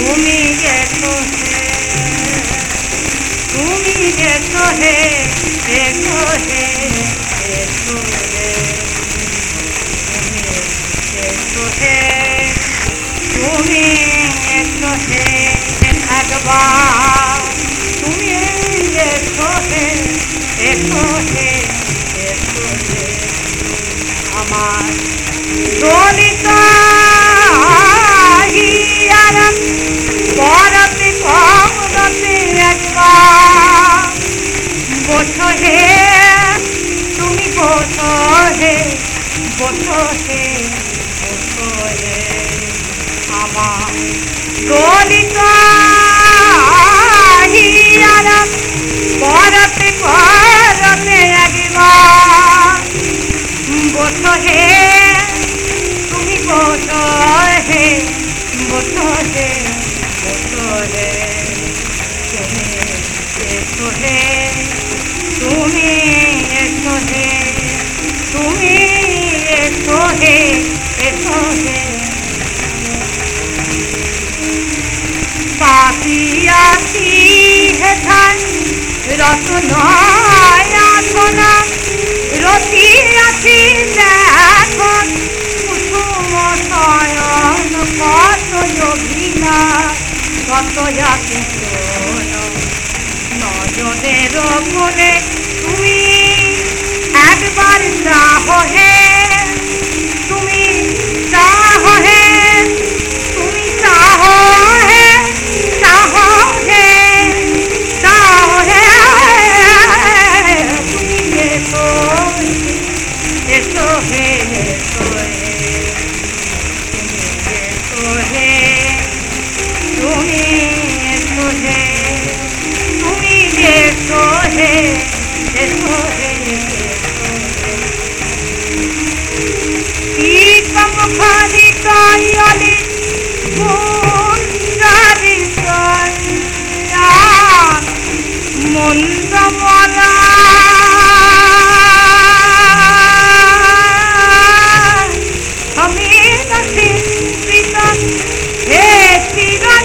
তুমি গেছো হে, তুমি গেছো হে এসো হে এসো হে তুমি এসো হে, তুমি এসো হে একবার তুমি এসো হে এসো হে এসো হে, আমার দলিতা বসো হে তুমি বসো হে বসো হে বসো হে আমার হিয়ারা পরতে পরতে একবার। বসো হে তুমি বসো হে বসো হে বসো হে তুমি এসো হে, তুমি এসো হে, তুমি এসো হে এসো হে। পাপিয়াছি হে ধান শয়ন কত যোগিনা কত জাতি নজরের কোলে তুমি একবার চাহ হে তুমি চাহ হে তুমি চাহ হে চাহ হে চাহ হে তুমি এসো এসো হে এসো হে, তুমি আমি নাচি পিতন হে চিরন